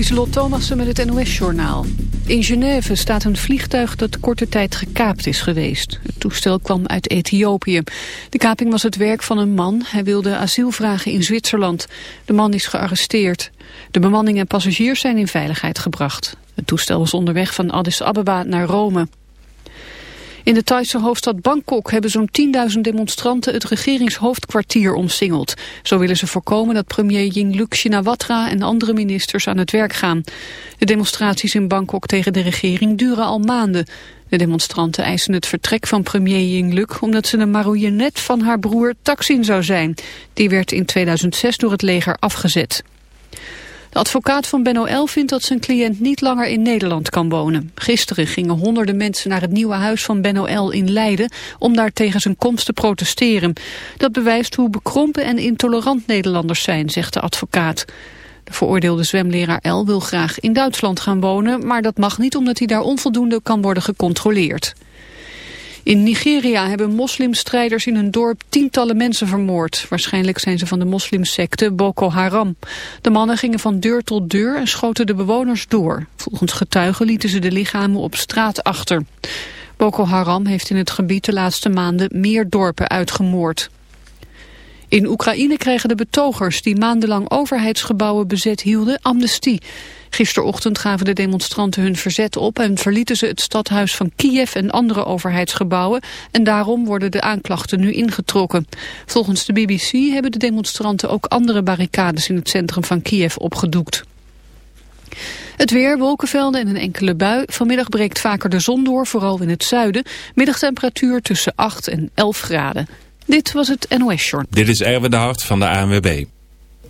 Lieselot Thomassen met het NOS-journaal. In Genève staat een vliegtuig dat korte tijd gekaapt is geweest. Het toestel kwam uit Ethiopië. De kaping was het werk van een man. Hij wilde asiel vragen in Zwitserland. De man is gearresteerd. De bemanning en passagiers zijn in veiligheid gebracht. Het toestel was onderweg van Addis Ababa naar Rome. In de Thaise hoofdstad Bangkok hebben zo'n 10.000 demonstranten het regeringshoofdkwartier omsingeld. Zo willen ze voorkomen dat premier Yingluck Shinawatra en andere ministers aan het werk gaan. De demonstraties in Bangkok tegen de regering duren al maanden. De demonstranten eisen het vertrek van premier Yingluck omdat ze een marionet van haar broer Taksin zou zijn. Die werd in 2006 door het leger afgezet. De advocaat van Ben vindt dat zijn cliënt niet langer in Nederland kan wonen. Gisteren gingen honderden mensen naar het nieuwe huis van Ben in Leiden om daar tegen zijn komst te protesteren. Dat bewijst hoe bekrompen en intolerant Nederlanders zijn, zegt de advocaat. De veroordeelde zwemleraar L wil graag in Duitsland gaan wonen, maar dat mag niet omdat hij daar onvoldoende kan worden gecontroleerd. In Nigeria hebben moslimstrijders in een dorp tientallen mensen vermoord. Waarschijnlijk zijn ze van de moslimsecte Boko Haram. De mannen gingen van deur tot deur en schoten de bewoners door. Volgens getuigen lieten ze de lichamen op straat achter. Boko Haram heeft in het gebied de laatste maanden meer dorpen uitgemoord. In Oekraïne krijgen de betogers die maandenlang overheidsgebouwen bezet hielden amnestie. Gisterochtend gaven de demonstranten hun verzet op en verlieten ze het stadhuis van Kiev en andere overheidsgebouwen en daarom worden de aanklachten nu ingetrokken. Volgens de BBC hebben de demonstranten ook andere barricades in het centrum van Kiev opgedoekt. Het weer, wolkenvelden en een enkele bui. Vanmiddag breekt vaker de zon door, vooral in het zuiden. Middagtemperatuur tussen 8 en 11 graden. Dit was het NOS Short. Dit is Erwin de Hart van de ANWB.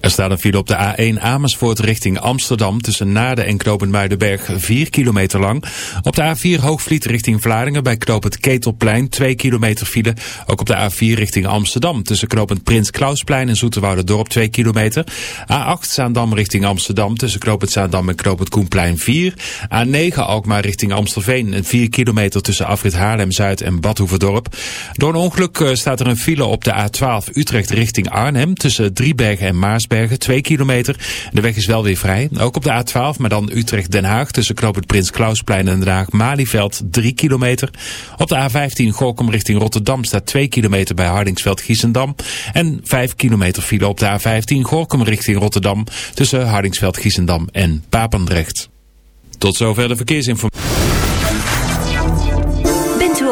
Er staat een file op de A1 Amersfoort richting Amsterdam tussen Naarden en Knopend Muidenberg 4 kilometer lang. Op de A4 Hoogvliet richting Vlaardingen bij Knopend Ketelplein 2 kilometer file. Ook op de A4 richting Amsterdam tussen Knopend Prins Klausplein en Dorp 2 kilometer. A8 Zaandam richting Amsterdam tussen Knopend Zaandam en Knopend Koenplein 4. A9 Alkmaar richting Amstelveen 4 kilometer tussen Afrit Haarlem-Zuid en Badhoevedorp. Door een ongeluk eh, staat er een file op de A12 Utrecht richting Arnhem tussen Driebergen en Maas Maarsbergen, 2 kilometer. De weg is wel weer vrij. Ook op de A12, maar dan Utrecht-Den Haag tussen knooppunt Prins Klausplein en Den Haag-Malieveld 3 kilometer. Op de A15 Gorkum richting Rotterdam staat 2 kilometer bij Hardingsveld-Giessendam. En 5 kilometer file op de A15 Gorkum richting Rotterdam tussen Hardingsveld-Giessendam en Papendrecht. Tot zover de verkeersinformatie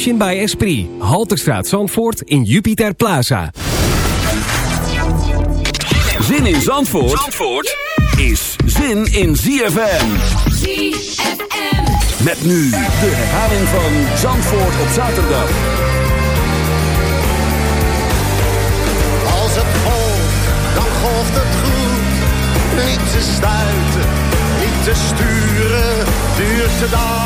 Motion by Esprit. Halterstraat Zandvoort in Jupiter Plaza. Zin in Zandvoort, Zandvoort is zin in ZFM. ZFM. Met nu de herhaling van Zandvoort op zaterdag. Als het golft, dan golft het goed. Niet te stuiten, niet te sturen. Duurt te dagen,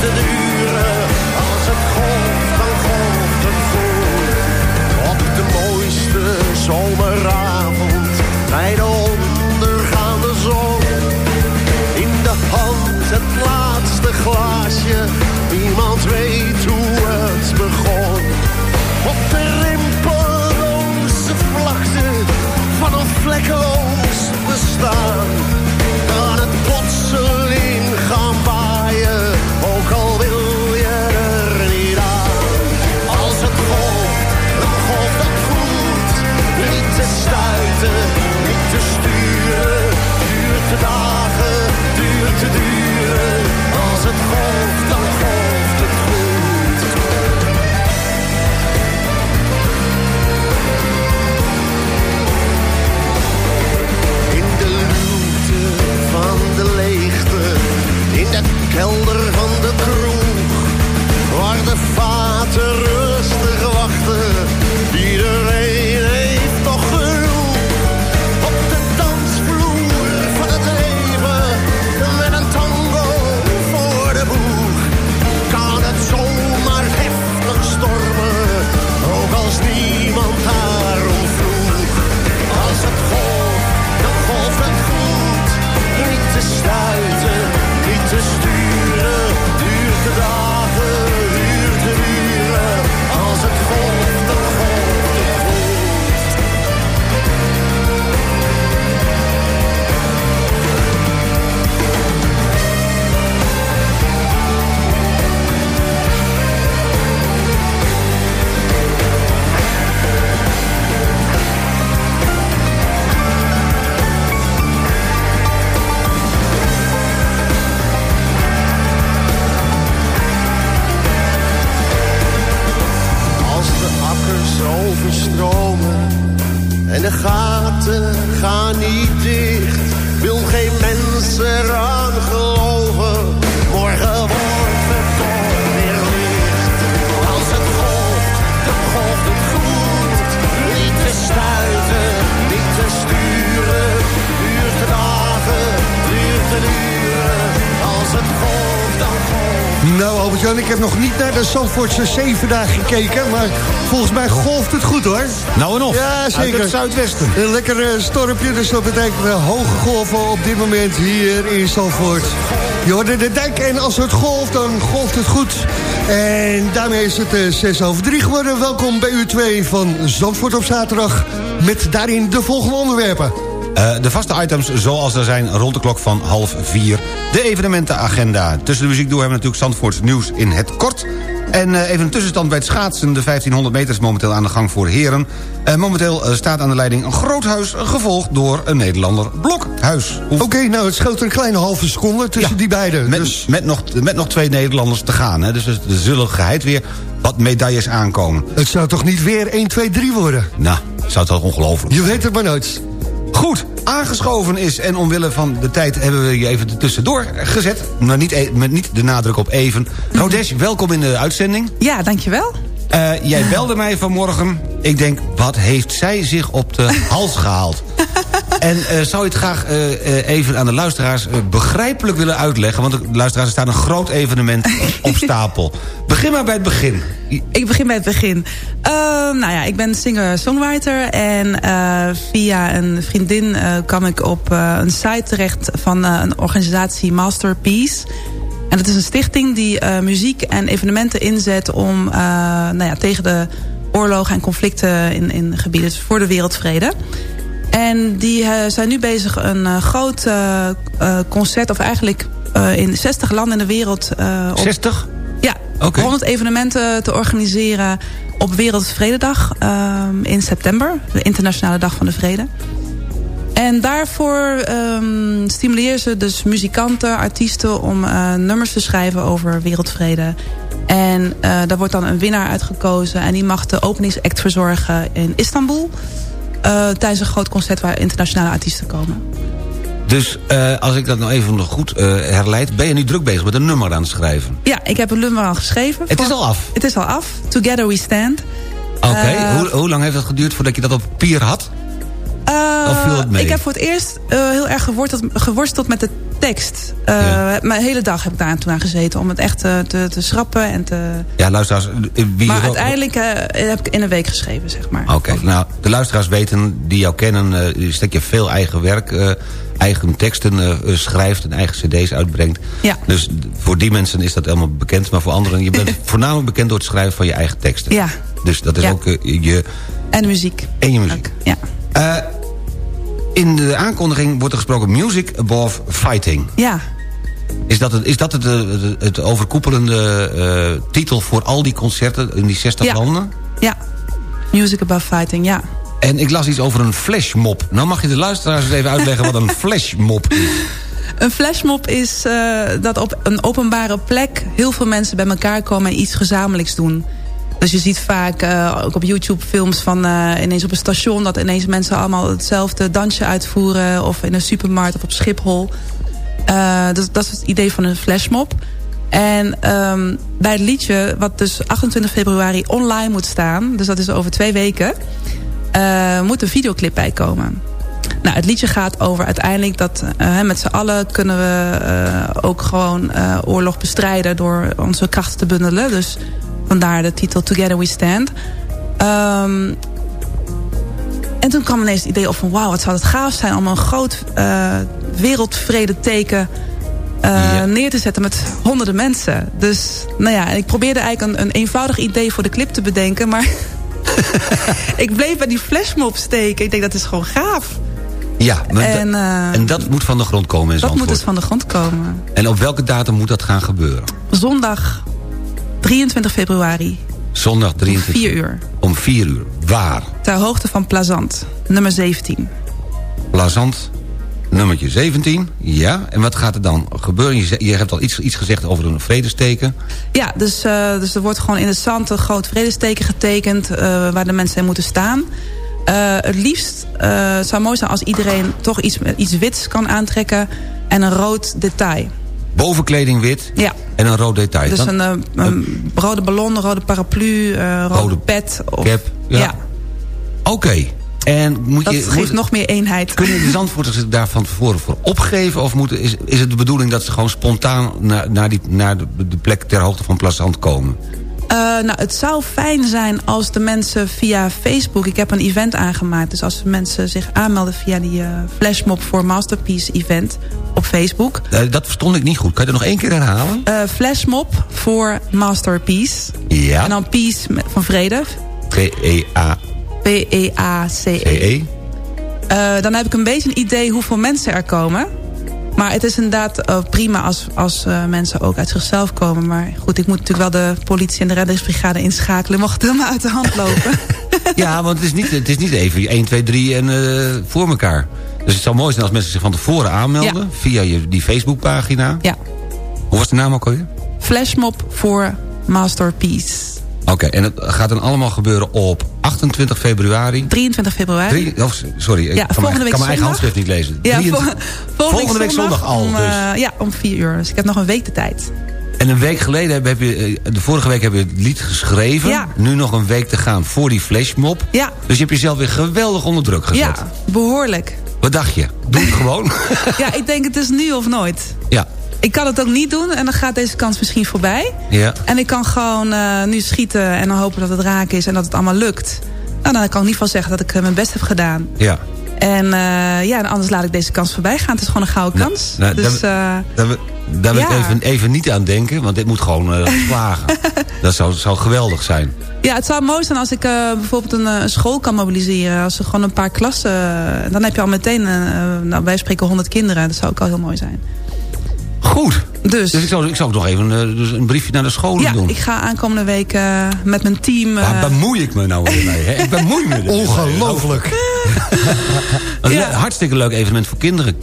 Als het golft, dan golft. Op de mooiste zomeravond bij de ondergaande zon. In de hand het laatste glaasje, kelder van de Zandvoortse zeven dagen gekeken... maar volgens mij golft het goed hoor. Nou en of. Ja, zeker. Uit het zuidwesten. Een lekker eh, stormpje, dus dat betekent wel hoge golven op dit moment hier in Zandvoort. Je hoorde de dijk en als het golft, dan golft het goed. En daarmee is het eh, 6 over 3 geworden. Welkom bij u 2 van Zandvoort op zaterdag... met daarin de volgende onderwerpen. Eh, de vaste items zoals er zijn rond de klok van half vier. De evenementenagenda. Tussen de muziek door hebben we natuurlijk Zandvoorts nieuws in het kort. En eh, even een tussenstand bij het schaatsen. De 1500 meter is momenteel aan de gang voor heren. Eh, momenteel eh, staat aan de leiding een groothuis... gevolgd door een Nederlander Blokhuis. Oké, nou het scheelt een kleine halve seconde tussen die beiden. Met, dus met, nog, met nog twee Nederlanders te gaan. Hè. Dus er zullen geheid weer wat medailles aankomen. het zou toch niet weer 1, 2, 3 worden? Nou, zou het wel ongelooflijk Je weet het maar nooit. Goed, aangeschoven is en omwille van de tijd hebben we je even tussendoor gezet. Maar niet, e- met niet de nadruk op even. Rodesh, welkom in de uitzending. Ja, dankjewel. Eh, jij belde mij vanmorgen. Ik denk, wat heeft zij zich op de hals gehaald? En eh, zou je het graag eh, eh, even aan de luisteraars begrijpelijk willen uitleggen? Want de luisteraars er staat een groot evenement op stapel. Begin maar bij het begin. Ik begin bij het begin. Eh, nou ja, ik ben singer-songwriter. En via een vriendin kwam ik op een site terecht van een organisatie Masterpiece. En dat is een stichting die muziek en evenementen inzet... om nou ja, tegen de oorlogen en conflicten in, in gebieden voor de wereldvrede. En die eh, zijn nu bezig een eh, groot eh, concert... of eigenlijk in 60 landen in de wereld... op- 60? Ja, 100 evenementen te organiseren op Wereldvrededag um, in september. De Internationale Dag van de Vrede. En daarvoor um, stimuleren ze dus muzikanten, artiesten... om nummers te schrijven over wereldvrede. En daar wordt dan een winnaar uitgekozen... en die mag de openingsact verzorgen in Istanbul... Uh, tijdens een groot concert waar internationale artiesten komen. Dus uh, als ik dat nou even nog goed uh, herleid... ben je nu druk bezig met een nummer aan het schrijven? Ja, ik heb een nummer al geschreven. Het is al af? Het is al af. Together We Stand. Oké, okay. uh, hoe, hoe lang heeft het geduurd voordat je dat op papier had? of viel het mee? Ik heb voor het eerst heel erg geworsteld, geworsteld met de tekst. Ja. Mijn hele dag heb ik daar toen aan gezeten... om het echt te, te, te schrappen en te... Ja, luisteraars... Wie maar uiteindelijk heb ik in een week geschreven, zeg maar. Oké, okay. nou, de luisteraars weten, die jou kennen... Uh, stek je veel eigen werk... Uh, eigen teksten uh, schrijft en eigen cd's uitbrengt. Ja. Dus voor die mensen is dat helemaal bekend. Maar voor anderen, je bent voornamelijk bekend door het schrijven van je eigen teksten. Ja. Dus dat is ja. ook uh, je... En de muziek. En je muziek. Ja. In de aankondiging wordt er gesproken music above fighting. Ja. Is dat het, is dat het, het, het overkoepelende uh, titel voor al die concerten in die 60 ja. landen? Ja. Music above fighting, ja. En ik las iets over een flashmob. Nou mag je de luisteraars eens even uitleggen wat een flashmob is. Een flashmob is uh, dat op een openbare plek... heel veel mensen bij elkaar komen en iets gezamenlijks doen. Dus je ziet vaak uh, ook op YouTube films van uh, ineens op een station... dat ineens mensen allemaal hetzelfde dansje uitvoeren... of in een supermarkt of op Schiphol. dus dat is het idee van een flashmob. En um, bij het liedje, wat dus 28 februari online moet staan... dus dat is over twee weken... Moet een videoclip bij komen. Nou, het liedje gaat over uiteindelijk dat met z'n allen kunnen we ook gewoon oorlog bestrijden door onze krachten te bundelen. Dus vandaar de titel Together We Stand. Um, en toen kwam ineens het idee op van wauw, wat zou het gaaf zijn om een groot wereldvrede teken ja. neer te zetten met honderden mensen. Dus nou ja, ik probeerde eigenlijk een, een eenvoudig idee voor de clip te bedenken, maar ik bleef bij die flashmob steken. Ik denk, dat is gewoon gaaf. Ja, en, uh, en, dat moet van de grond komen in Dat moet dus van de grond komen. En op welke datum moet dat gaan gebeuren? Zondag 23 februari. Zondag 23 Om 4 uur. Om 4 uur. Waar? Ter hoogte van Plazant, nummer 17. Plazant, nummertje 17. Ja, en wat gaat er dan gebeuren? Je, je hebt al iets, iets gezegd over een vredesteken. Ja, dus, uh, dus er wordt gewoon in het zand een groot vredesteken getekend... Uh, waar de mensen in moeten staan. Uh, het liefst zou mooi zijn als iedereen toch iets, iets wits kan aantrekken... en een rood detail. Bovenkleding wit ja. en een rood detail. Dus een, een, een rode ballon, een rode paraplu, een rode, rode pet. Of, cap, ja. ja. Oké. Okay. En moet dat je, geeft moet, nog meer eenheid. Kunnen de Zandvoorters zich daar van tevoren voor opgeven? Of moet, is, is het de bedoeling dat ze gewoon spontaan naar, naar, die, naar de, de plek ter hoogte van Plazant komen? Uh, nou, het zou fijn zijn als de mensen via Facebook... Ik heb een event aangemaakt. Dus als mensen zich aanmelden via die uh, flashmob voor Masterpiece event op Facebook. Uh, dat verstond ik niet goed. Kan je dat nog één keer herhalen? flashmob voor Masterpiece. Ja. En dan peace van vrede. P-E-A. P-E-A-C-E. -E. Uh, dan heb ik een beetje een idee hoeveel mensen er komen. Maar het is inderdaad uh, prima als, als uh, mensen ook uit zichzelf komen. Maar goed, ik moet natuurlijk wel de politie en de reddingsbrigade inschakelen... mocht het helemaal uit de hand lopen. ja, want het is niet, het is niet even 1, 2, 3 en voor elkaar. Dus het zou mooi zijn als mensen zich van tevoren aanmelden... Ja. via je, die Facebookpagina. Ja. Hoe was de naam ook alweer? Flashmob voor Masterpiece. Oké, okay, en het gaat dan allemaal gebeuren op 28 februari? 23 februari. Drie, oh, sorry, ja, ik kan, mijn, kan mijn eigen handschrift niet lezen. Ja, 23, volgende, volgende week zondag, zondag al. Om, dus. uh, ja, om 4 uur. Dus ik heb nog een week de tijd. En een week geleden heb, heb je, de vorige week heb je het lied geschreven. Ja. Nu nog een week te gaan voor die flashmob. Ja. Dus je hebt jezelf weer geweldig onder druk gezet. Ja, behoorlijk. Wat dacht je? Doe het gewoon. ja, ik denk het is nu of nooit. Ja. Ik kan het ook niet doen en dan gaat deze kans misschien voorbij. Ja. En ik kan gewoon uh, nu schieten en dan hopen dat het raak is en dat het allemaal lukt. Nou, dan kan ik in ieder geval zeggen dat ik mijn best heb gedaan. Ja. En uh, ja, anders laat ik deze kans voorbij gaan. Het is gewoon een gouden nou, kans. Nou, dus, daar, daar, daar wil ja. ik even, even niet aan denken, want dit moet gewoon slagen. dat zou, zou geweldig zijn. Ja, het zou mooi zijn als ik uh, bijvoorbeeld een, een, school kan mobiliseren. Als er gewoon een paar klassen... dan heb je al meteen, nou, wij spreken 100 kinderen. Dat zou ook al heel mooi zijn. Goed. Dus, Dus ik zou, ik zou ook nog even eh, dus een briefje naar de scholen ja, doen. ik ga aankomende week eh, met mijn team... eh, Waar bemoei ik me nou weer mee? Hè? Ik bemoei me er. Ongelooflijk. Dat Ja. een hartstikke leuk evenement voor kinderen.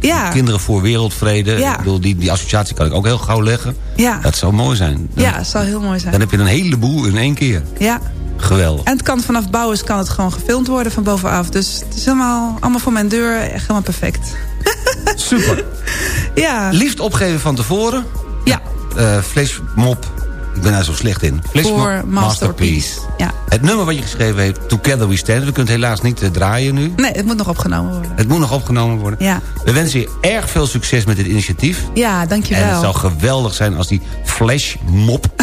Ja. Kinderen voor wereldvrede. Ja. Ik bedoel, die, die associatie kan ik ook heel gauw leggen. Ja. Dat zou mooi zijn. Dan, ja, het zou heel mooi zijn. dan heb je een heleboel in één keer. Ja. Geweldig. En het kan vanaf bouwers kan het gewoon gefilmd worden van bovenaf. Dus het is helemaal, allemaal voor mijn deur echt helemaal perfect. Super. Ja. Liefst opgeven van tevoren. Ja. Flashmob. Ik ben daar zo slecht in. Flashmob Voor Masterpiece. Ja. Het nummer wat je geschreven heeft, Together We Stand. We kunnen het helaas niet eh, draaien nu. Nee, het moet nog opgenomen worden. Het moet nog opgenomen worden. Ja. We wensen je erg veel succes met dit initiatief. Ja, dankjewel. En het zou geweldig zijn als die flashmob...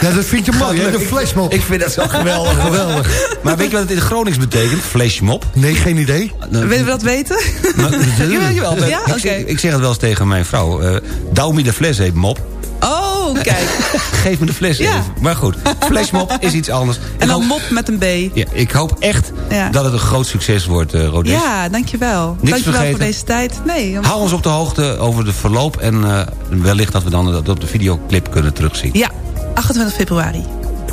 Ja, dat vind je mooi? De flashmob. Ik vind dat zo geweldig. geweldig. Maar weet je wat het in het Gronings betekent? Flashmob? Nee, geen idee. Willen we dat weten? Jawel, jawel. Ja, ik, ik zeg het wel eens tegen mijn vrouw. eh douw me de fles even, mop. Oh, kijk. Geef me de fles Ja. even. Maar goed, flashmob is iets anders. En dan hoop, mop met een B. ja, ik hoop echt Ja. dat het een groot succes wordt, Rodes. Ja, dankjewel. Niks dankjewel vergeten. voor deze tijd. Nee, Hou ons op de hoogte over de verloop. En eh, wellicht dat we dan dat op de videoclip kunnen terugzien. Ja, 28 februari.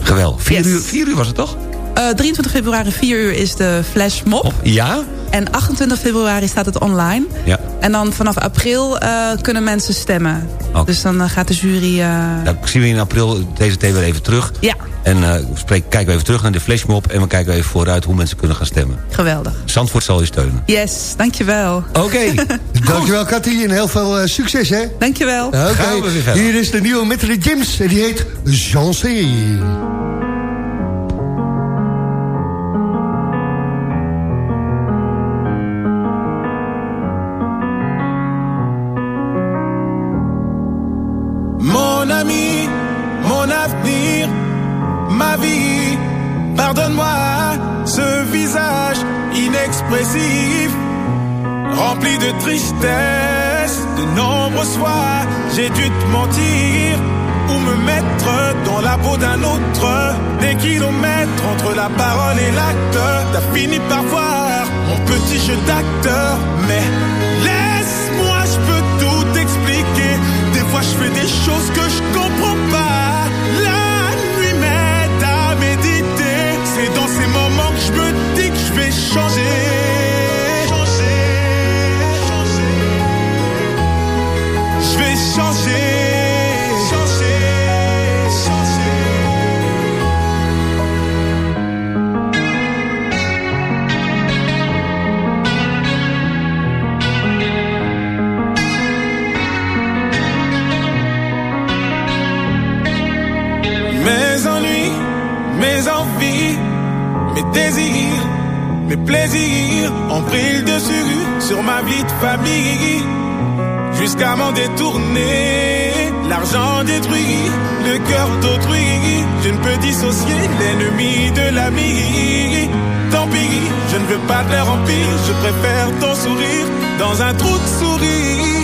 Geweldig. Vier, Yes. uur, vier uur was het toch? Eh 23 februari, 4 uur is de flash mob. Ja? En 28 februari staat het online. Ja. En dan vanaf april eh, kunnen mensen stemmen. Oké. Dus dan eh, gaat de jury... eh, Nou, zien we in april deze thee weer even terug. Ja, En eh, spreek, kijken we even terug naar de flashmob. En we kijken even vooruit hoe mensen kunnen gaan stemmen. geweldig. Zandvoort zal je steunen. Yes, dankjewel. Oké. Dankjewel, Cathy. En heel veel eh, succes, hè? Dankjewel. Oké, hier is de nieuwe met de Jims. En die heet. Mon rempli de tristesse. De nombreux soirs, j'ai dû te mentir ou me mettre dans la peau d'un autre. Des kilomètres entre la parole et l'acte, t'as fini par voir mon petit jeu d'acteur. Mais laisse-moi, je peux tout expliquer. Des fois, je fais des choses que changer. Changer, changer. Mes ennuis, mes envies, mes désirs, mes plaisirs ont pris le dessus sur ma vie de famille. Jusqu'à m'en détourner, l'argent détruit le cœur d'autrui. Je ne peux dissocier l'ennemi de l'ami. Tant pis, je ne veux pas de leur empire, je préfère ton sourire dans un trou de souris.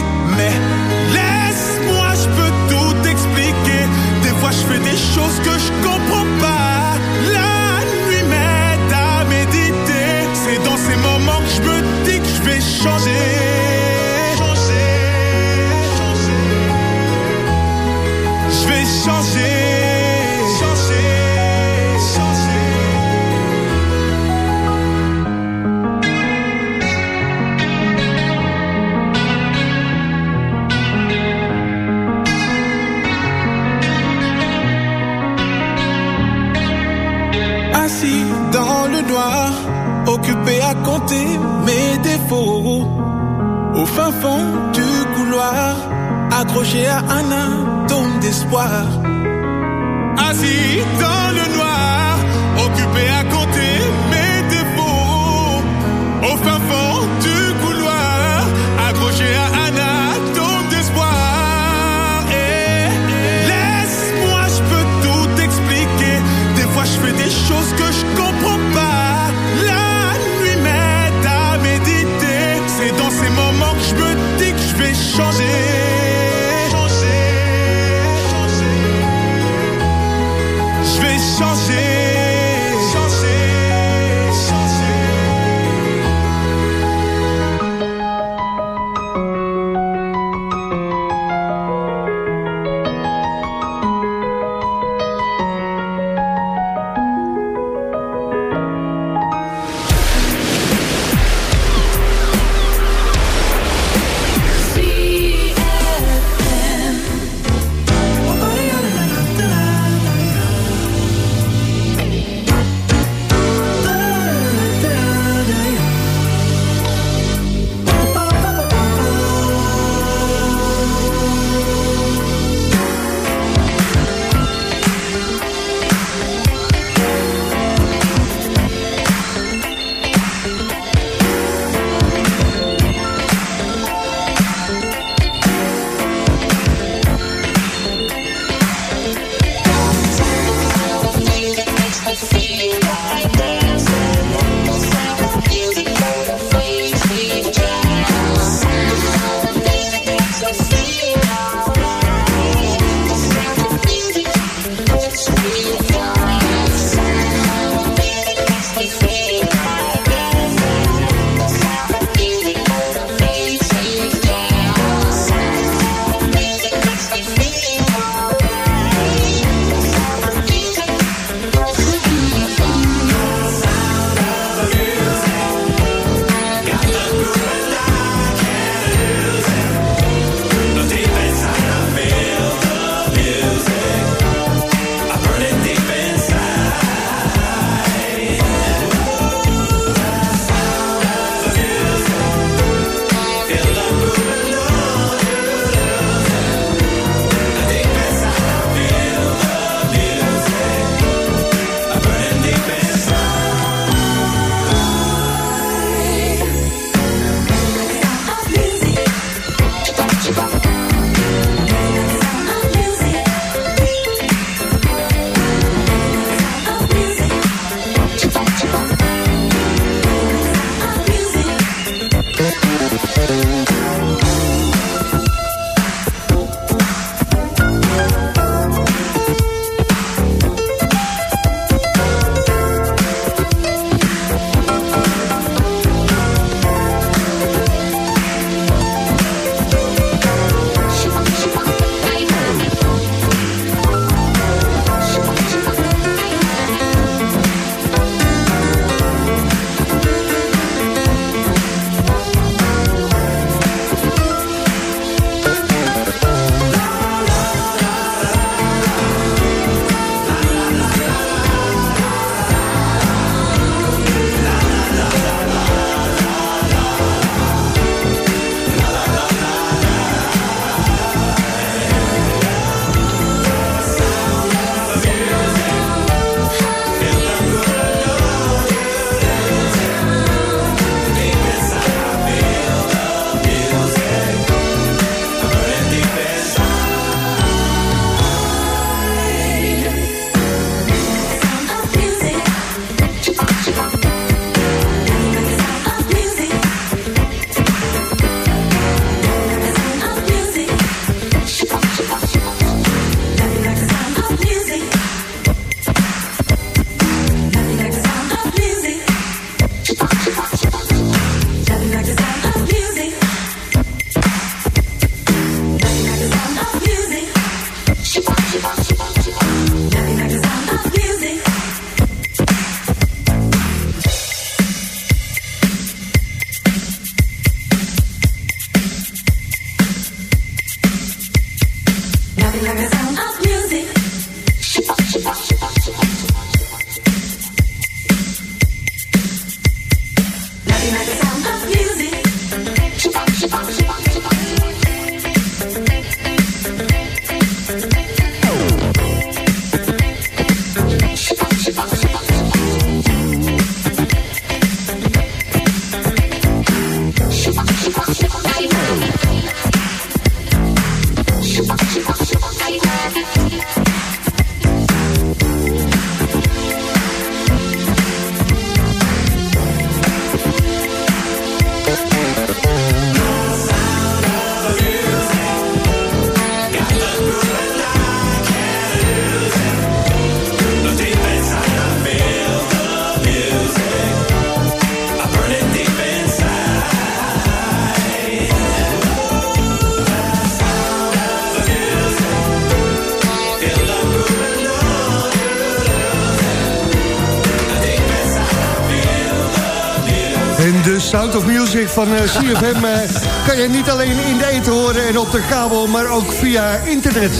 Van eh, CFM eh, kan je niet alleen in de eten horen en op de kabel, maar ook via internet.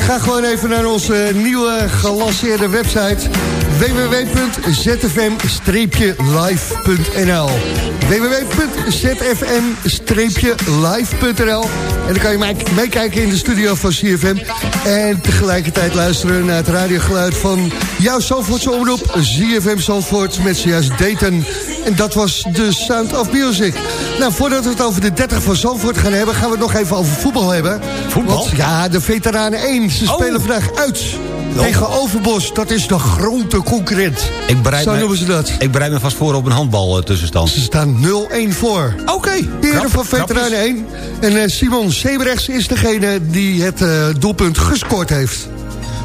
Ga gewoon even naar onze nieuwe gelanceerde website www.zfm-live.nl www.zfm-live.nl En dan kan je meekijken in de studio van CFM. En tegelijkertijd luisteren naar het radiogeluid van jouw Zandvoortse omroep. ZFM Zandvoort met zojuist Dayton. En dat was de Sound of Music. Nou, voordat we het over de 30 van Zandvoort gaan hebben... gaan we het nog even over voetbal hebben. Voetbal? Want, ja, de veteranen 1. Ze Oh. spelen vandaag uit. Tegen Overbos, dat is de grote concurrent. Ik bereid, Zo me, noemen ze dat. ik bereid me vast voor op een handbal eh, tussenstand. Ze staan 0-1 voor. Oké. Heren Knap- van. Veteranen 1. En eh, Simon Sebrechts is degene die het eh, doelpunt gescoord heeft.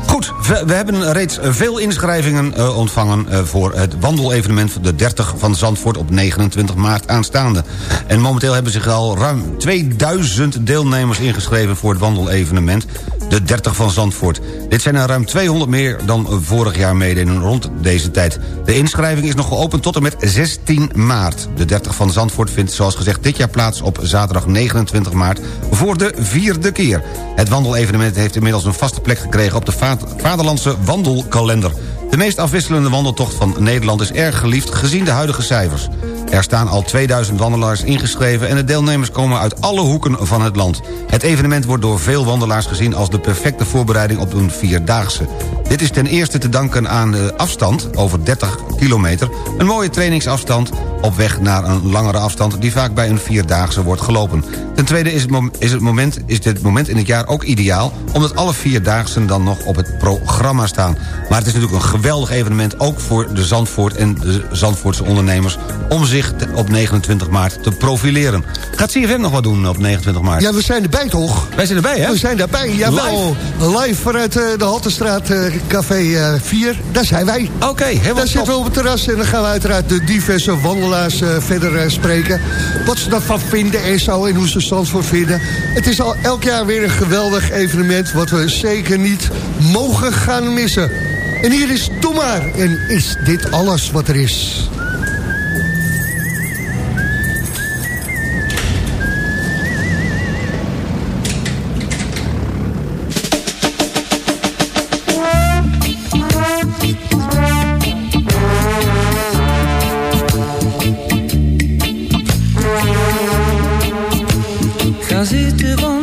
Goed, we, we hebben reeds veel inschrijvingen ontvangen... voor het wandelevenement van de 30 van Zandvoort op 29 maart aanstaande. En momenteel hebben zich al ruim 2000 deelnemers ingeschreven... voor het wandelevenement, de 30 van Zandvoort. Dit zijn er ruim 200 meer dan vorig jaar meededen rond deze tijd. De inschrijving is nog geopend tot en met 16 maart. De 30 van Zandvoort vindt zoals gezegd dit jaar plaats op zaterdag 29 maart... voor de vierde keer. Het wandelevenement heeft inmiddels een vaste plek gekregen... op de va- Vaderlandse wandelkalender. De meest afwisselende wandeltocht van Nederland is erg geliefd... gezien de huidige cijfers. Er staan al 2000 wandelaars ingeschreven... en de deelnemers komen uit alle hoeken van het land. Het evenement wordt door veel wandelaars gezien... als de perfecte voorbereiding op een Vierdaagse. Dit is ten eerste te danken aan de afstand, over 30 kilometer... een mooie trainingsafstand op weg naar een langere afstand... die vaak bij een Vierdaagse wordt gelopen. Ten tweede is het, is het moment, is dit moment in het jaar ook ideaal... omdat alle Vierdaagsen dan nog op het programma staan. Maar het is natuurlijk een geweldig evenement... ook voor de Zandvoort en de Zandvoortse ondernemers... om zich te- op 29 maart te profileren. Gaat CFM nog wat doen op 29 maart? Ja, we zijn erbij toch? Wij zijn erbij, hè? We zijn daarbij, jawel. Live, vanuit eh, de Haltestraat eh, Café eh, 4. Daar zijn wij. Oké, helemaal Daar zitten we top. op het terras en dan gaan we uiteraard de diverse wandelaars eh, verder eh, spreken. Wat ze daarvan vinden en zo en hoe ze Zandvoort vinden. Het is al elk jaar weer een geweldig evenement wat we zeker niet mogen gaan missen. En hier is Doe maar. En is dit alles wat er is? Ga zitten, want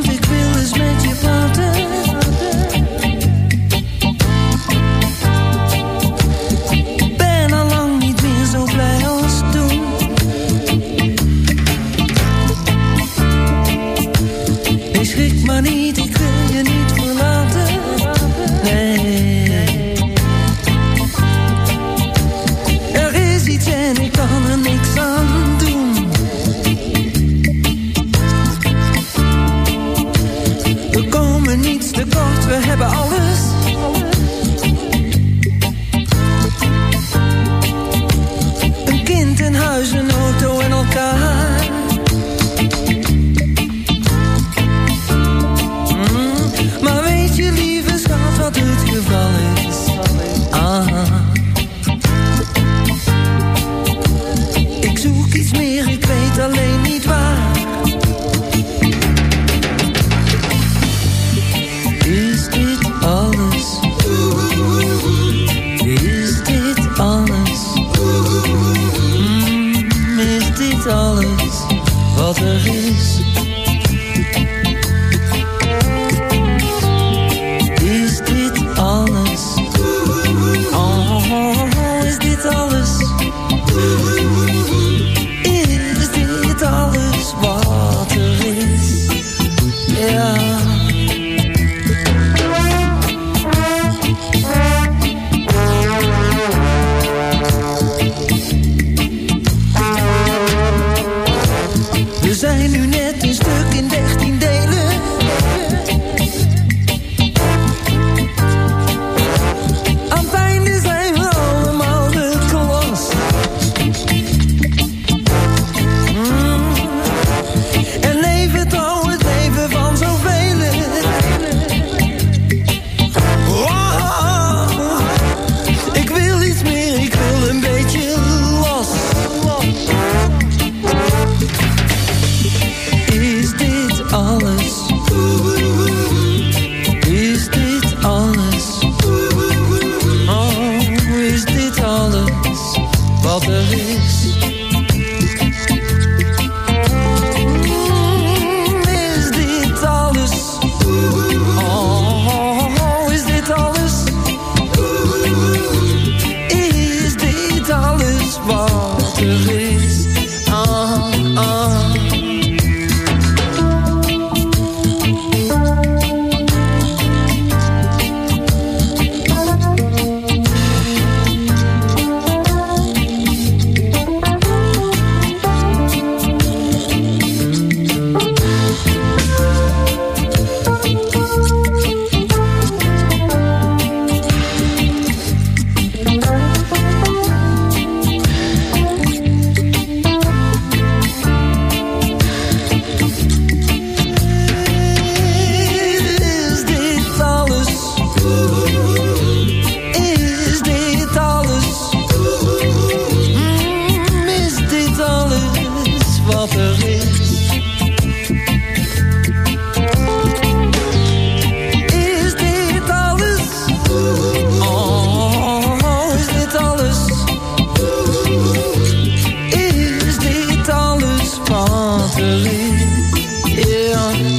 wat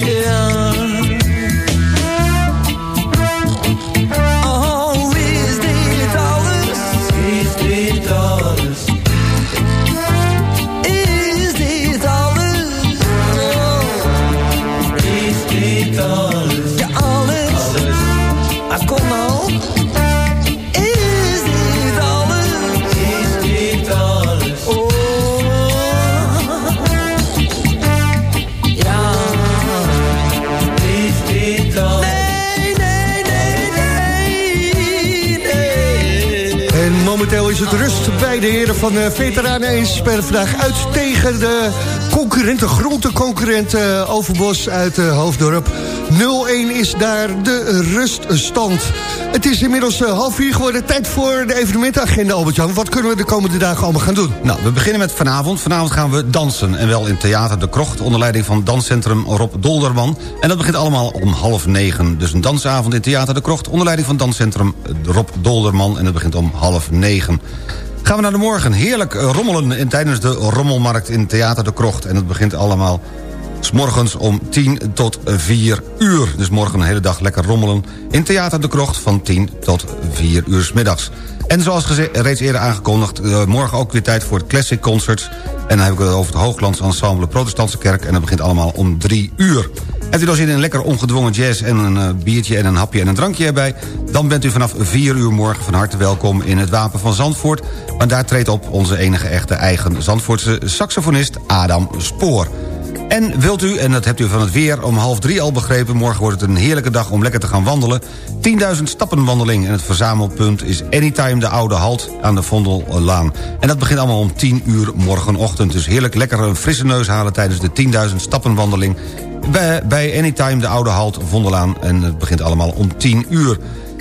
er heren van eh, Veteranen 1. Ze spelen vandaag uit tegen de concurrent, de grote concurrent eh, Overbos uit eh, Hoofddorp. 0-1 is daar de ruststand. Het is inmiddels half vier geworden. Tijd voor de evenementenagenda, Albert-Jan. Wat kunnen we de komende dagen allemaal gaan doen? Nou, we beginnen met vanavond. Vanavond gaan we dansen. En wel in Theater De Krocht, onder leiding van danscentrum Rob Dolderman. En dat begint allemaal om half negen. Dus een dansavond in Theater De Krocht, onder leiding van danscentrum Rob Dolderman. En dat begint om half negen. Gaan we naar de morgen. Heerlijk eh, rommelen in, tijdens de rommelmarkt in Theater De Krocht. En dat begint allemaal s morgens om 10 tot 4 uur. Dus morgen een hele dag lekker rommelen in Theater De Krocht... van 10 tot 4 uur 's middags. En zoals reeds eerder aangekondigd... eh, morgen ook weer tijd voor het Classic Concert. En dan heb ik het over het Hooglands Ensemble Protestantse Kerk... en dat begint allemaal om 3 uur. Hebt u dan in een lekker ongedwongen jazz... en een eh, biertje en een hapje en een drankje erbij... dan bent u vanaf 4 uur morgen van harte welkom in het Wapen van Zandvoort... want daar treedt op onze enige echte eigen Zandvoortse saxofonist Adam Spoor. En wilt u, en dat hebt u van het weer om half drie al begrepen... morgen wordt het een heerlijke dag om lekker te gaan wandelen. 10.000 stappenwandeling en het verzamelpunt is Anytime de Oude Halt aan de Vondellaan. En dat begint allemaal om 10 uur morgenochtend. Dus heerlijk lekker een frisse neus halen tijdens de 10.000 stappenwandeling... Bij, Anytime de Oude Halt Vondellaan en het begint allemaal om 10 uur.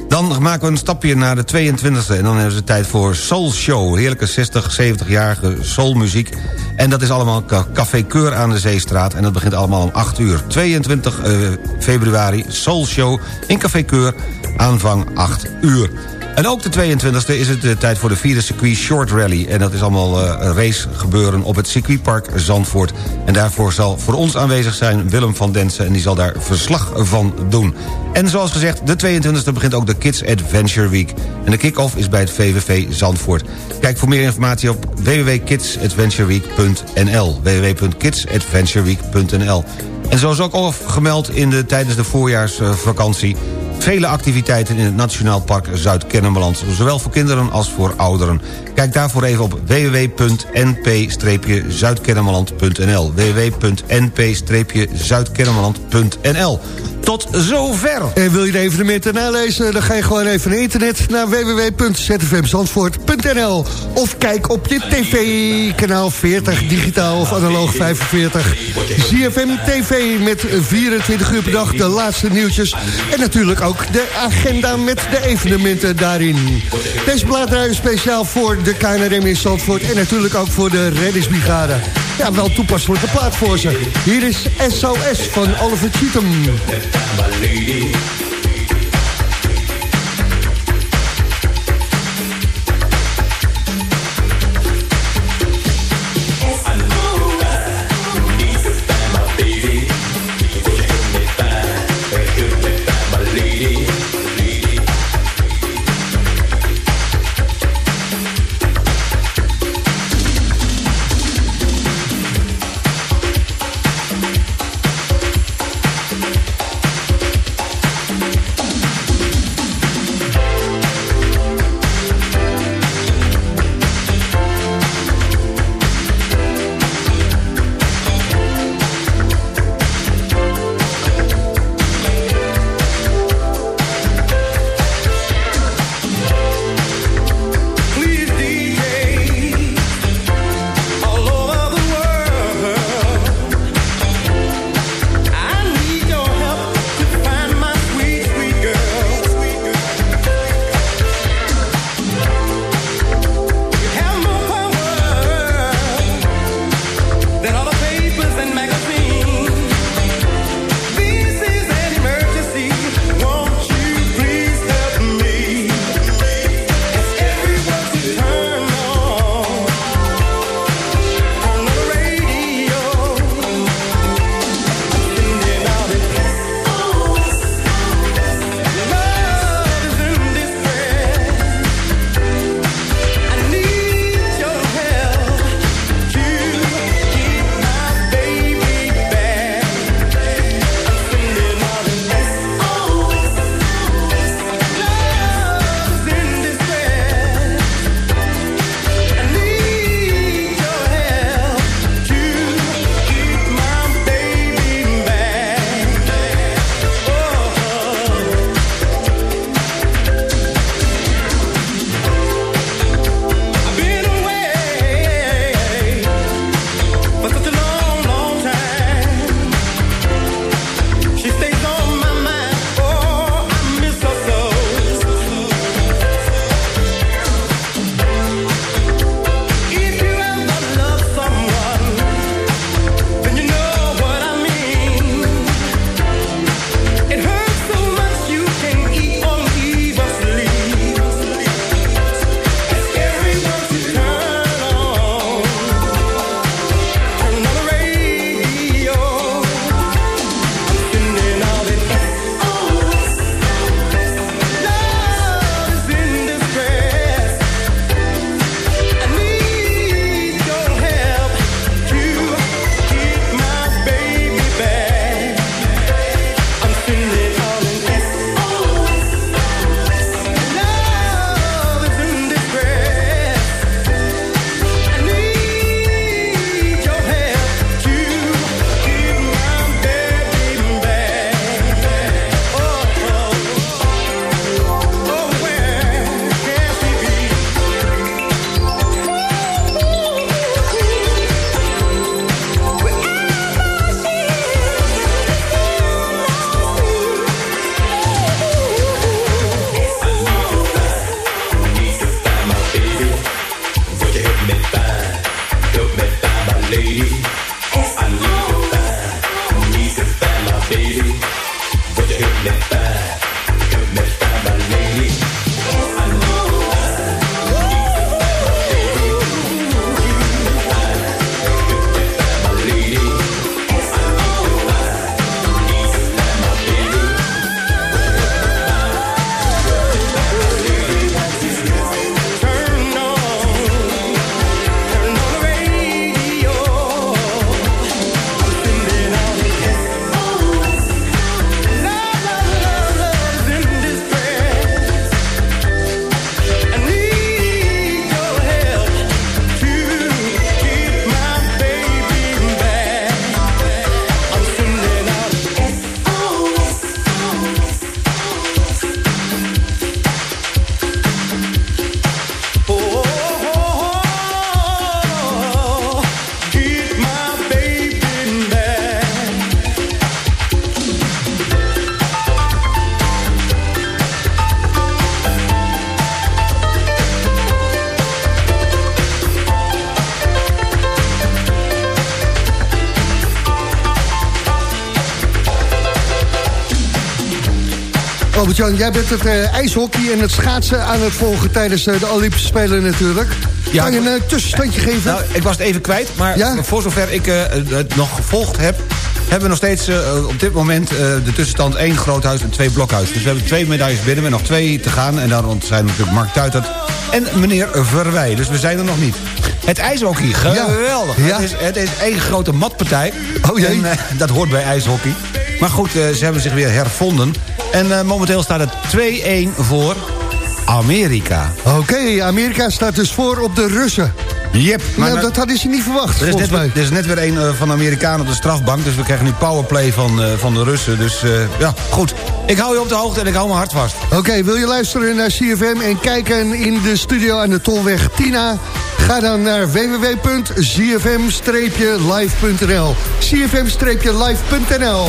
Dan maken we een stapje naar de 22e. En dan hebben ze tijd voor Soul Show. Heerlijke 60, 70-jarige soulmuziek. En dat is allemaal ca- Café Keur aan de Zeestraat. En dat begint allemaal om 8 uur. 22 eh, februari Soul Show in Café Keur. Aanvang 8 uur. En ook de 22e is het de tijd voor de vierde circuit Short Rally. En dat is allemaal eh, race gebeuren op het circuitpark Zandvoort. En daarvoor zal voor ons aanwezig zijn Willem van Densen... en die zal daar verslag van doen. En zoals gezegd, de 22e begint ook de Kids Adventure Week. En de kick-off is bij het VVV Zandvoort. Kijk voor meer informatie op www.kidsadventureweek.nl www.kidsadventureweek.nl En zoals ook al gemeld in de, tijdens de voorjaarsvakantie... Vele activiteiten in het Nationaal Park Zuid-Kennemerland... zowel voor kinderen als voor ouderen. Kijk daarvoor even op www.np-zuidkennemerland.nl www.np-zuidkennemerland.nl Tot zover! En wil je de evenementen nalezen? Dan ga je gewoon even naar internet naar www.zfmzandvoort.nl Of kijk op je tv, kanaal 40, digitaal of analoog 45. ZFM TV met 24 uur per dag de laatste nieuwtjes. En natuurlijk ook de agenda met de evenementen daarin. Deze plaat draaien speciaal voor de KNRM in Zandvoort... en natuurlijk ook voor de reddingsbrigade. Ja, wel toepasselijke plaat voor ze. Hier is SOS van Oliver Cheatham. my lady. Albert-Jan, jij bent het uh, ijshockey en het schaatsen aan het volgen... tijdens uh, de Olympische Spelen natuurlijk. Ja, kan je een uh, tussenstandje geven? Nou, ik was het even kwijt, maar ja? voor zover ik het nog gevolgd heb... hebben we nog steeds op dit moment de tussenstand één groothuis en twee blokhuis. Dus we hebben twee medailles binnen met nog twee te gaan. En dan zijn natuurlijk Mark Tuitert en meneer Verwij. Dus we zijn er nog niet. Het ijshockey, geweldig. Ja. Het, is, het is één grote matpartij. Oh jee. En, dat hoort bij ijshockey. Maar goed, ze hebben zich weer hervonden. En uh, momenteel staat het 2-1 voor Amerika. Oké, Amerika staat dus voor op de Russen. Yep. Maar nou, dat hadden ze niet verwacht, er is, net, mij. er is net weer een uh, van de Amerikanen op de strafbank... dus we krijgen nu powerplay van, uh, van de Russen. Dus ja, goed. Ik hou je op de hoogte en ik hou mijn hart vast. Oké, wil je luisteren naar CFM en kijken in de studio aan de Tolweg Tina... Ga dan naar www.cfm-live.nl cfm-live.nl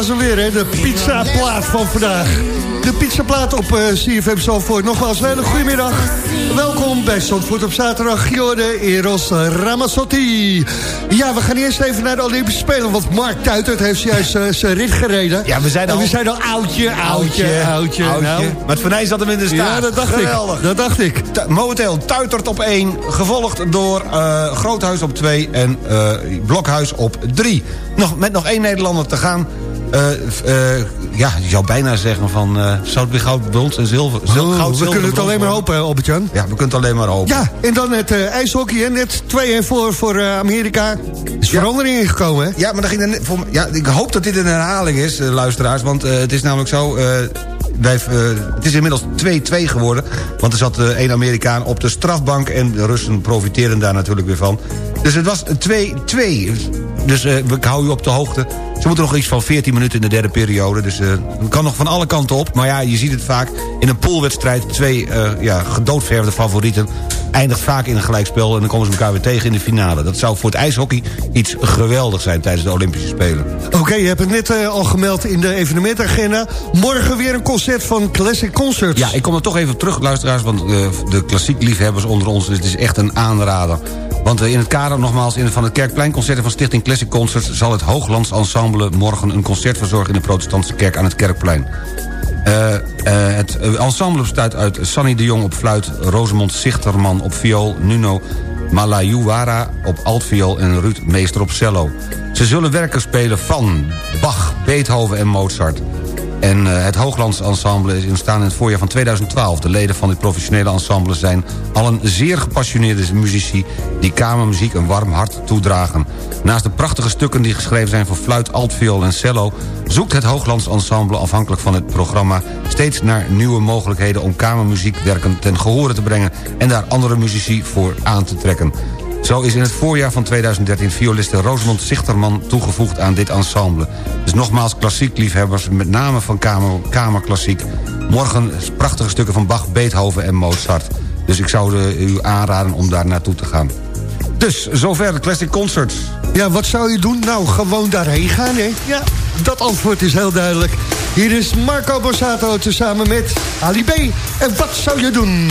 was hem weer, hè, de pizzaplaat van vandaag. De pizzaplaat op uh, CFM Zandvoort. Nogmaals, een hele goedemiddag. Welkom bij Zandvoort op zaterdag. Jorde Eros Ramazzotti. Ja, we gaan eerst even naar de Olympische Spelen. Want Mark Tuitert heeft juist uh, zijn rit gereden. Ja, we zijn al... we zijn al oudje, oudje, oudje. oudje. Nou. Maar het venijn zat hem in de staart. Ja, dat dacht Geweldig. ik. Dat dacht ik. momenteel Tuitert op 1. Gevolgd door uh, Groothuis op 2 en Blokhuis op 3. Nog, met nog één Nederlander te gaan. Uh, uh, ja, je zou bijna zeggen van... Uh, zou het weer goud, brons en zilver... Oh, goud, we kunnen het alleen maar hopen, Albert-Jan. Ja, we kunnen het alleen maar hopen. Ja, en dan het ijshockey, en net 2-1 voor, voor Amerika. Is verandering ingekomen, hè? Ja, maar dan ging er, voor, ja, ik hoop dat dit een herhaling is, luisteraars. Want het is namelijk zo... Wij, het is inmiddels 2-2 geworden. Want er zat één Amerikaan op de strafbank... en de Russen profiteren daar natuurlijk weer van. Dus het was 2-2. Dus uh, ik hou u op de hoogte. Ze moeten nog iets van 14 minuten in de derde periode. Dus uh, het kan nog van alle kanten op. Maar ja, je ziet het vaak in een poolwedstrijd. Twee uh, ja, gedoodverfde favorieten eindigt vaak in een gelijkspel... en dan komen ze elkaar weer tegen in de finale. Dat zou voor het ijshockey iets geweldigs zijn tijdens de Olympische Spelen. Oké, okay, je hebt het net uh, al gemeld in de evenementagenda. Morgen weer een concert van Classic Concerts. Ja, ik kom er toch even terug, luisteraars... want de klassiek liefhebbers onder ons, het is echt een aanrader. Want in het kader nogmaals van het Kerkpleinconcerten van Stichting Classic Concerts... zal het Hooglands Ensemble morgen een concert verzorgen... in de protestantse kerk aan het Kerkplein. Uh, uh, het ensemble bestaat uit Sanny de Jong op fluit... Rosemond Zichterman op viool, Nuno Malayuwara op altviool... en Ruud Meester op cello. Ze zullen werken spelen van Bach, Beethoven en Mozart... En uh, het Hooglands Ensemble is ontstaan in het voorjaar van 2012. De leden van dit professionele ensemble zijn allen zeer gepassioneerde muzici... die kamermuziek een warm hart toedragen. Naast de prachtige stukken die geschreven zijn voor fluit, altviool en cello... zoekt het Hooglands Ensemble afhankelijk van het programma... steeds naar nieuwe mogelijkheden om kamermuziekwerken ten gehore te brengen... en daar andere muzici voor aan te trekken. Zo is in het voorjaar van 2013 violiste Rosemond Zichterman toegevoegd aan dit ensemble. Dus nogmaals klassiek liefhebbers, met name van kamer, kamerklassiek. Morgen prachtige stukken van Bach, Beethoven en Mozart. Dus ik zou de, u aanraden om daar naartoe te gaan. Dus, zover de Classic Concerts. Ja, wat zou je doen? Nou, gewoon daarheen gaan, hè? Ja, dat antwoord is heel duidelijk. Hier is Marco Borsato tezamen met Ali B. En wat zou je doen?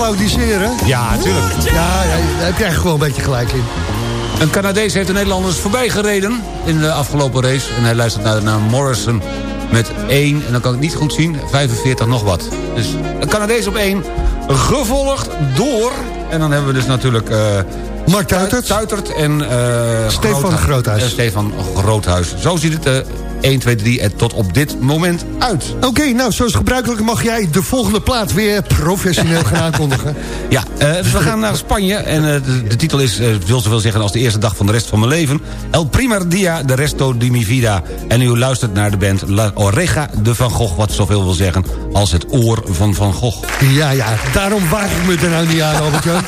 applaudisseren? Ja, natuurlijk. Ja, daar heb je gewoon een beetje gelijk in. Een Canadees heeft de Nederlanders voorbij gereden in de afgelopen race. En hij luistert naar, naar Morrison met 1, en dan kan ik niet goed zien, 45 nog wat. Dus een Canadees op 1, gevolgd door... En dan hebben we dus natuurlijk... Eh, Mark Tuitert. Tuitert en... Eh, Stefan Groothuis. Eh, Stefan Groothuis. Zo ziet het 1, 2, 3 en tot op dit moment uit. Oké, nou, zoals gebruikelijk mag jij de volgende plaat weer professioneel gaan aankondigen. Ja, eh, dus we gaan naar Spanje en eh, de, titel is, uh, wil zoveel zeggen, als de eerste dag van de rest van mijn leven. El primer dia de resto de mi vida. En u luistert naar de band La Oreja de Van Gogh, wat zoveel wil zeggen als het oor van Van Gogh. Ja, ja, daarom waag ik me er nou niet aan, Albert-Jan.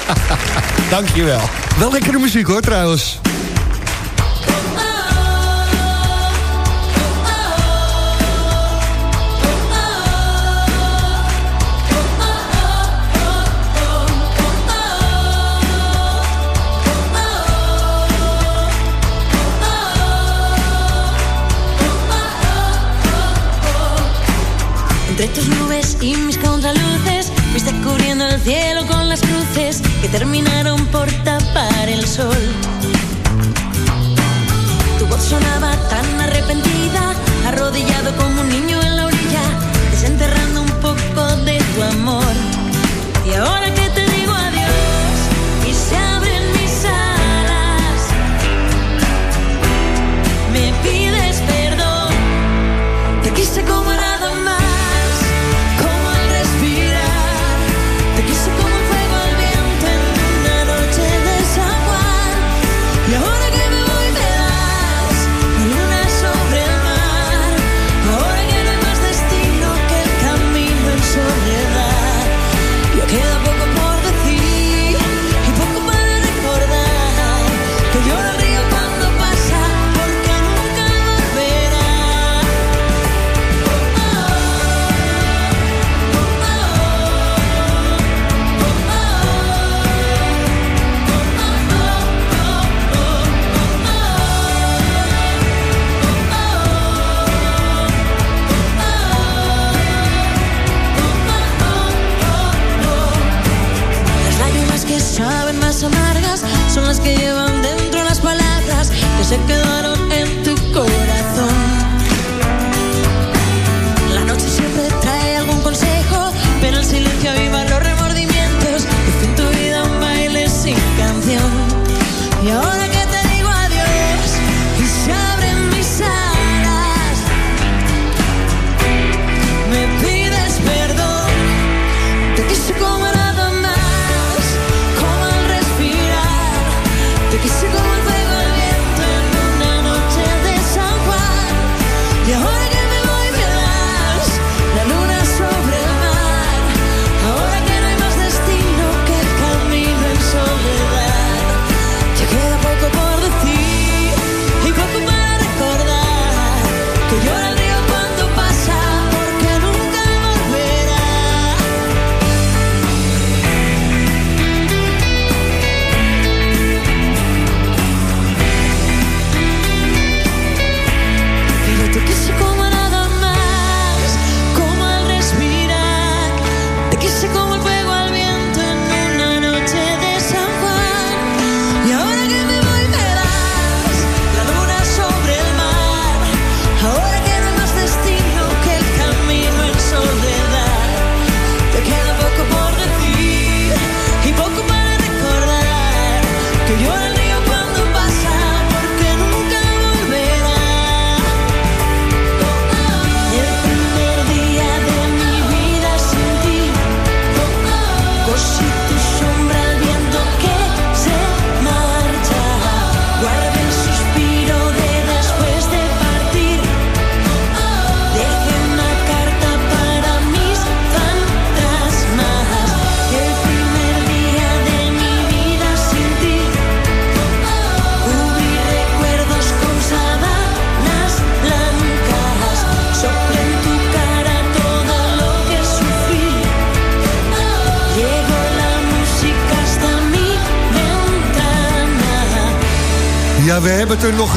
Dankjewel. Wel lekkere muziek hoor, trouwens. que terminaron por tapar el sol. Tu voz sonaba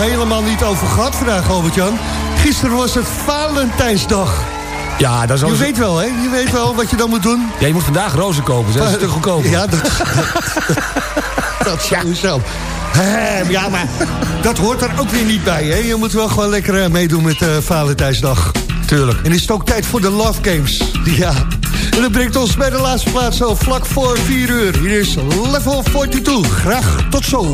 helemaal niet over gehad vandaag, Albert-Jan. Gisteren was het Valentijnsdag. Ja, dat is Je weet wel, hè? Je weet wel wat je dan moet doen. Ja, je moet vandaag rozen kopen. Dat is te goedkoper. Ja, dat... dat. Ja, maar dat hoort er ook weer niet bij, hè? Je moet wel gewoon lekker eh, meedoen met uh, Valentijnsdag. Tuurlijk. En is het ook tijd voor de Love Games? Ja. En dat brengt ons bij de laatste plaats zo vlak voor 4 uur. Hier is Level 42. Graag tot zo.